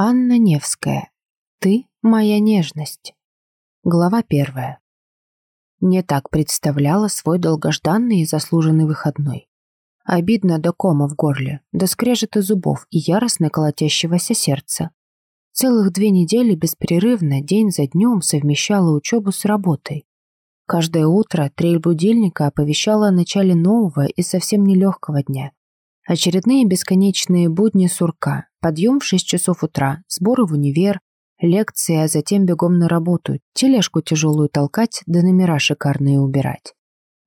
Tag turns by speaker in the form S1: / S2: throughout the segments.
S1: Анна Невская. Ты моя нежность. Глава первая. Не так представляла свой долгожданный и заслуженный выходной. Обидно до кома в горле, до скрежета зубов и яростно колотящегося сердца. Целых две недели беспрерывно, день за днем совмещала учебу с работой. Каждое утро трель будильника оповещала о начале нового и совсем нелегкого дня. Очередные бесконечные будни сурка, подъем в 6 часов утра, сборы в универ, лекции, а затем бегом на работу, тележку тяжелую толкать, да номера шикарные убирать.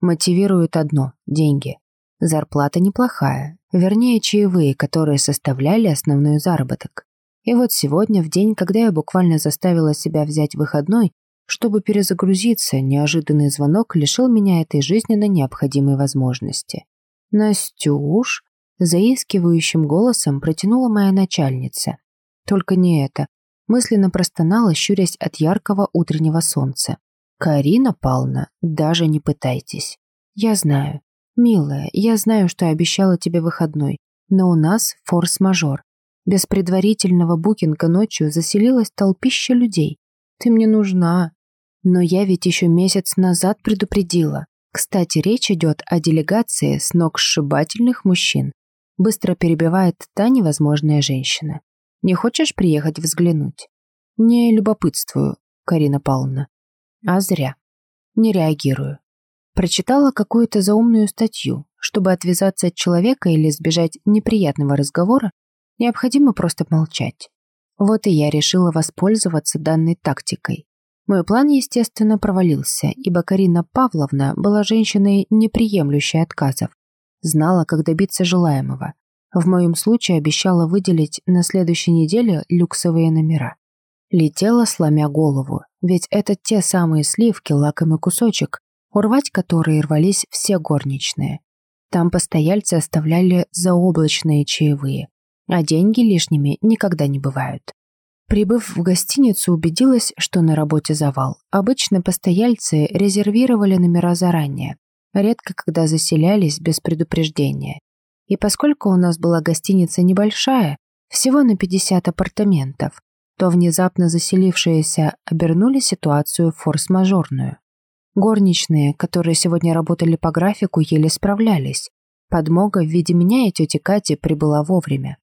S1: Мотивирует одно – деньги. Зарплата неплохая, вернее, чаевые, которые составляли основной заработок. И вот сегодня, в день, когда я буквально заставила себя взять выходной, чтобы перезагрузиться, неожиданный звонок лишил меня этой жизненно необходимой возможности. «Настюш?» Заискивающим голосом протянула моя начальница. Только не это. Мысленно простонала, щурясь от яркого утреннего солнца. «Карина Павловна, даже не пытайтесь. Я знаю. Милая, я знаю, что обещала тебе выходной, но у нас форс-мажор. Без предварительного букинга ночью заселилась толпища людей. Ты мне нужна. Но я ведь еще месяц назад предупредила. Кстати, речь идет о делегации с ног сшибательных мужчин. Быстро перебивает та невозможная женщина. Не хочешь приехать взглянуть? Не любопытствую, Карина Павловна. А зря. Не реагирую. Прочитала какую-то заумную статью. Чтобы отвязаться от человека или избежать неприятного разговора, необходимо просто молчать. Вот и я решила воспользоваться данной тактикой. Мой план, естественно, провалился, ибо Карина Павловна была женщиной, не приемлющей отказов знала, как добиться желаемого. В моем случае обещала выделить на следующей неделе люксовые номера. Летела, сломя голову, ведь это те самые сливки, лакомый кусочек, урвать которые рвались все горничные. Там постояльцы оставляли заоблачные чаевые, а деньги лишними никогда не бывают. Прибыв в гостиницу, убедилась, что на работе завал. Обычно постояльцы резервировали номера заранее, редко когда заселялись без предупреждения. И поскольку у нас была гостиница небольшая, всего на 50 апартаментов, то внезапно заселившиеся обернули ситуацию форс-мажорную. Горничные, которые сегодня работали по графику, еле справлялись. Подмога в виде меня и тети Кати прибыла вовремя.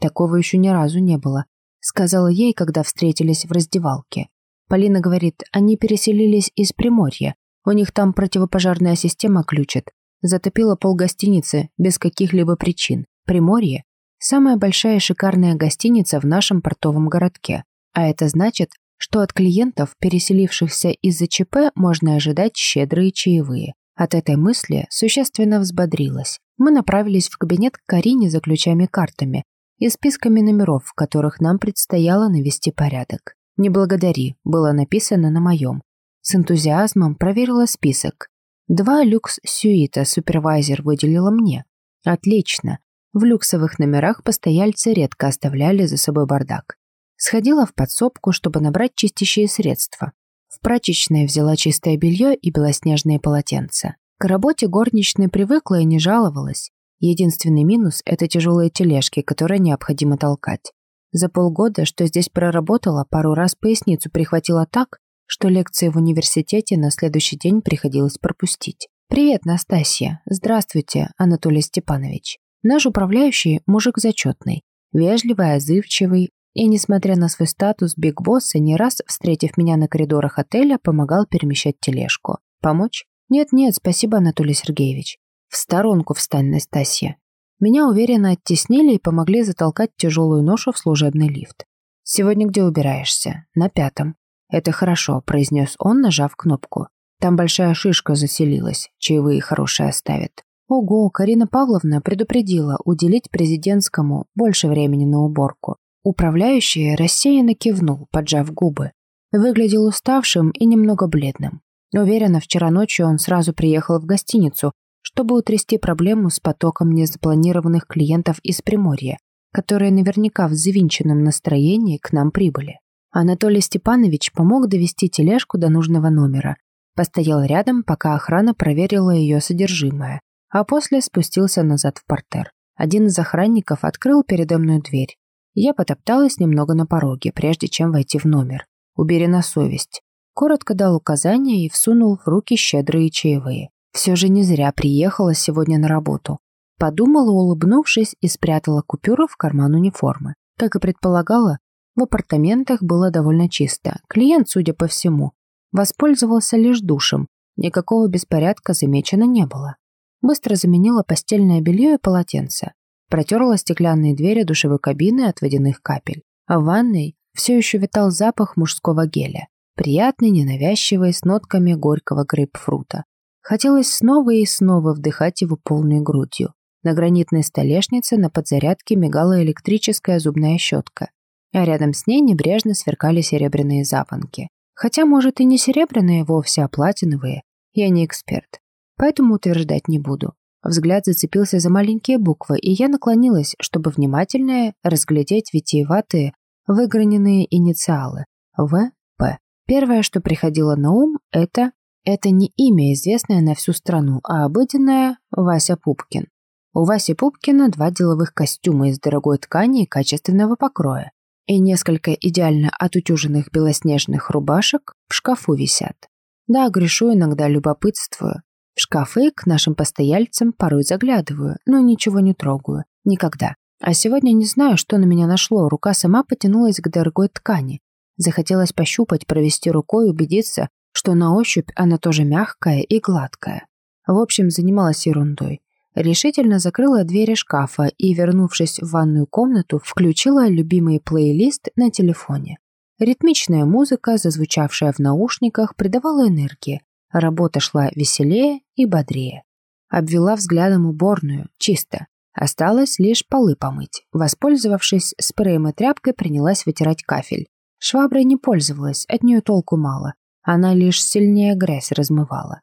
S1: Такого еще ни разу не было, сказала ей, когда встретились в раздевалке. Полина говорит, они переселились из Приморья, у них там противопожарная система ключит. Затопила полгостиницы без каких-либо причин. Приморье – самая большая и шикарная гостиница в нашем портовом городке. А это значит, что от клиентов, переселившихся из-за ЧП, можно ожидать щедрые чаевые. От этой мысли существенно взбодрилась. Мы направились в кабинет к Карине за ключами-картами и списками номеров, в которых нам предстояло навести порядок. «Не благодари», было написано на моем. С энтузиазмом проверила список. Два люкс-сюита супервайзер выделила мне. Отлично. В люксовых номерах постояльцы редко оставляли за собой бардак. Сходила в подсобку, чтобы набрать чистящие средства. В прачечной взяла чистое белье и белоснежные полотенца. К работе горничной привыкла и не жаловалась. Единственный минус – это тяжелые тележки, которые необходимо толкать. За полгода, что здесь проработала, пару раз поясницу прихватила так, что лекции в университете на следующий день приходилось пропустить. «Привет, Настасья. Здравствуйте, Анатолий Степанович. Наш управляющий – мужик зачетный, вежливый, отзывчивый, и, несмотря на свой статус Биг Босса, не раз, встретив меня на коридорах отеля, помогал перемещать тележку. Помочь? Нет-нет, спасибо, Анатолий Сергеевич. В сторонку встань, Настасья. Меня уверенно оттеснили и помогли затолкать тяжелую ношу в служебный лифт. Сегодня где убираешься? На пятом. «Это хорошо», – произнес он, нажав кнопку. «Там большая шишка заселилась, чаевые хорошие оставят». Ого, Карина Павловна предупредила уделить президентскому больше времени на уборку. Управляющий рассеянно кивнул, поджав губы. Выглядел уставшим и немного бледным. Уверена, вчера ночью он сразу приехал в гостиницу, чтобы утрясти проблему с потоком незапланированных клиентов из Приморья, которые наверняка в завинченном настроении к нам прибыли. Анатолий Степанович помог довести тележку до нужного номера. Постоял рядом, пока охрана проверила ее содержимое, а после спустился назад в портер. Один из охранников открыл передо мной дверь. Я потопталась немного на пороге, прежде чем войти в номер. Убери на совесть. Коротко дал указания и всунул в руки щедрые чаевые. Все же не зря приехала сегодня на работу. Подумала, улыбнувшись, и спрятала купюру в карман униформы. Как и предполагала, в апартаментах было довольно чисто. Клиент, судя по всему, воспользовался лишь душем. Никакого беспорядка замечено не было. Быстро заменила постельное белье и полотенце. Протерла стеклянные двери душевой кабины от водяных капель. А в ванной все еще витал запах мужского геля. Приятный, ненавязчивый, с нотками горького грейпфрута. Хотелось снова и снова вдыхать его полной грудью. На гранитной столешнице на подзарядке мигала электрическая зубная щетка, а рядом с ней небрежно сверкали серебряные запонки. Хотя, может, и не серебряные вовсе, а платиновые. Я не эксперт, поэтому утверждать не буду. Взгляд зацепился за маленькие буквы, и я наклонилась, чтобы внимательно разглядеть витиеватые, выграненные инициалы. В.П. Первое, что приходило на ум, это... Это не имя, известное на всю страну, а обыденное Вася Пупкин. У Васи Пупкина два деловых костюма из дорогой ткани и качественного покроя, и несколько идеально отутюженных белоснежных рубашек в шкафу висят. Да, грешу иногда, любопытствую. В шкафы к нашим постояльцам порой заглядываю, но ничего не трогаю. Никогда. А сегодня не знаю, что на меня нашло. Рука сама потянулась к дорогой ткани. Захотелось пощупать, провести рукой, убедиться, что на ощупь она тоже мягкая и гладкая. В общем, занималась ерундой. Решительно закрыла двери шкафа и, вернувшись в ванную комнату, включила любимый плейлист на телефоне. Ритмичная музыка, зазвучавшая в наушниках, придавала энергии. Работа шла веселее и бодрее. Обвела взглядом уборную, чисто. Осталось лишь полы помыть. Воспользовавшись спреем и тряпкой, принялась вытирать кафель. Шваброй не пользовалась, от нее толку мало. Она лишь сильнее грязь размывала.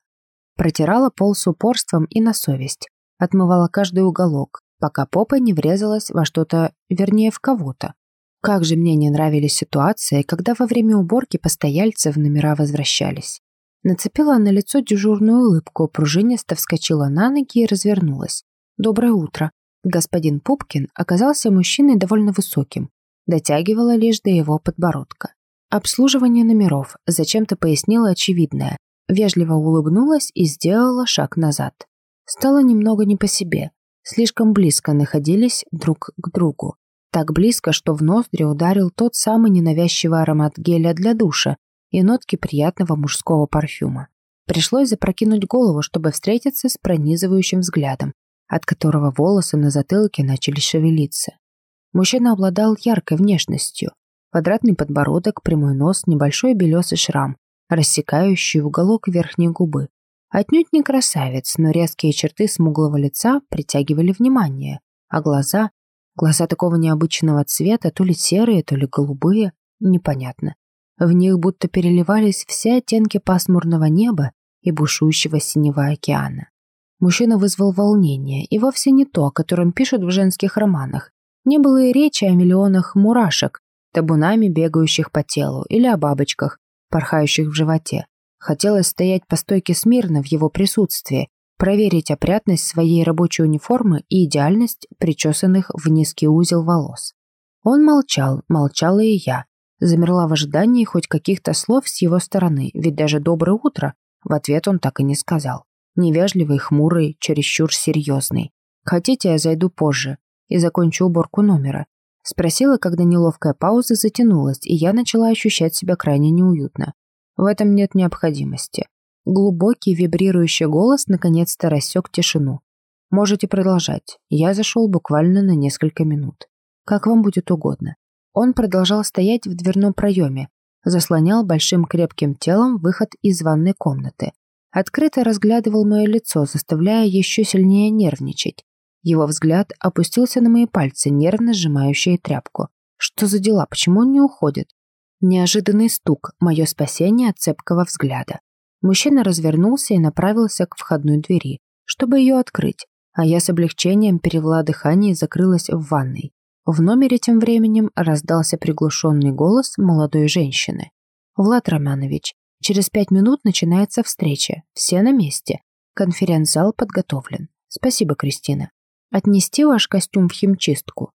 S1: Протирала пол с упорством и на совесть отмывала каждый уголок, пока попа не врезалась во что-то, вернее, в кого-то. Как же мне не нравились ситуации, когда во время уборки постояльцы в номера возвращались. Нацепила на лицо дежурную улыбку, пружинисто вскочила на ноги и развернулась. «Доброе утро». Господин Пупкин оказался мужчиной довольно высоким, дотягивала лишь до его подбородка. Обслуживание номеров, зачем-то пояснила очевидное, вежливо улыбнулась и сделала шаг назад. Стало немного не по себе. Слишком близко находились друг к другу. Так близко, что в ноздри ударил тот самый ненавязчивый аромат геля для душа и нотки приятного мужского парфюма. Пришлось запрокинуть голову, чтобы встретиться с пронизывающим взглядом, от которого волосы на затылке начали шевелиться. Мужчина обладал яркой внешностью. Квадратный подбородок, прямой нос, небольшой белесый шрам, рассекающий уголок верхней губы. Отнюдь не красавец, но резкие черты смуглого лица притягивали внимание, а глаза... Глаза такого необычного цвета, то ли серые, то ли голубые, непонятно. В них будто переливались все оттенки пасмурного неба и бушующего синего океана. Мужчина вызвал волнение, и вовсе не то, о котором пишут в женских романах. Не было и речи о миллионах мурашек, табунами бегающих по телу, или о бабочках, порхающих в животе. Хотелось стоять по стойке смирно в его присутствии, проверить опрятность своей рабочей униформы и идеальность причесанных в низкий узел волос. Он молчал, молчала и я. Замерла в ожидании хоть каких-то слов с его стороны, ведь даже «доброе утро» в ответ он так и не сказал. Невежливый, хмурый, чересчур серьезный. «Хотите, я зайду позже и закончу уборку номера?» Спросила, когда неловкая пауза затянулась, и я начала ощущать себя крайне неуютно. В этом нет необходимости. Глубокий вибрирующий голос наконец-то рассек тишину. Можете продолжать. Я зашел буквально на несколько минут. Как вам будет угодно. Он продолжал стоять в дверном проеме, заслонял большим крепким телом выход из ванной комнаты. Открыто разглядывал мое лицо, заставляя еще сильнее нервничать. Его взгляд опустился на мои пальцы, нервно сжимающие тряпку. Что за дела? Почему он не уходит? Неожиданный стук, мое спасение от цепкого взгляда. Мужчина развернулся и направился к входной двери, чтобы ее открыть, а я с облегчением перевела дыхание и закрылась в ванной. В номере тем временем раздался приглушенный голос молодой женщины. «Влад Романович, через пять минут начинается встреча. Все на месте. Конференц-зал подготовлен. Спасибо, Кристина. Отнести ваш костюм в химчистку?»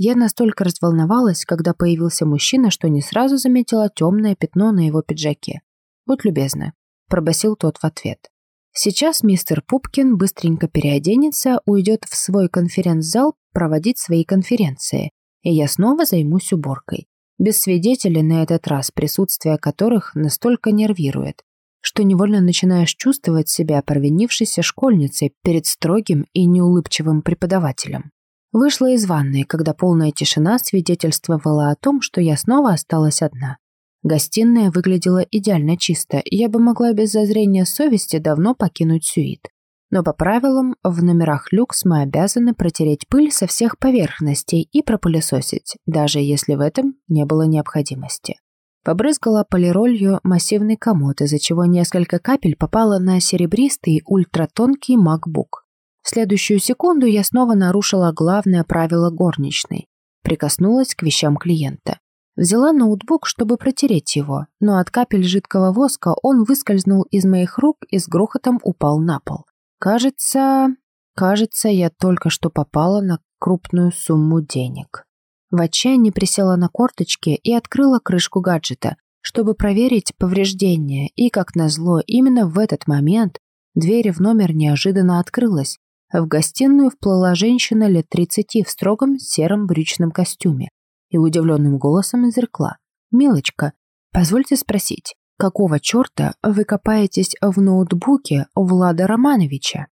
S1: Я настолько разволновалась, когда появился мужчина, что не сразу заметила темное пятно на его пиджаке. «Будь любезна», – пробасил тот в ответ. Сейчас мистер Пупкин быстренько переоденется, уйдет в свой конференц-зал проводить свои конференции, и я снова займусь уборкой. Без свидетелей на этот раз, присутствие которых настолько нервирует, что невольно начинаешь чувствовать себя провинившейся школьницей перед строгим и неулыбчивым преподавателем. Вышла из ванной, когда полная тишина свидетельствовала о том, что я снова осталась одна. Гостиная выглядела идеально чисто, и я бы могла без зазрения совести давно покинуть сюит. Но по правилам, в номерах люкс мы обязаны протереть пыль со всех поверхностей и пропылесосить, даже если в этом не было необходимости. Побрызгала полиролью массивный комод, из-за чего несколько капель попало на серебристый ультратонкий MacBook. Следующую секунду я снова нарушила главное правило горничной. Прикоснулась к вещам клиента. Взяла ноутбук, чтобы протереть его, но от капель жидкого воска он выскользнул из моих рук и с грохотом упал на пол. Кажется, кажется, я только что попала на крупную сумму денег. В отчаянии присела на корточки и открыла крышку гаджета, чтобы проверить повреждения, и, как назло, именно в этот момент дверь в номер неожиданно открылась, в гостиную вплыла женщина лет тридцати в строгом сером брючном костюме и удивленным голосом изрекла. «Милочка, позвольте спросить, какого черта вы копаетесь в ноутбуке Влада Романовича?»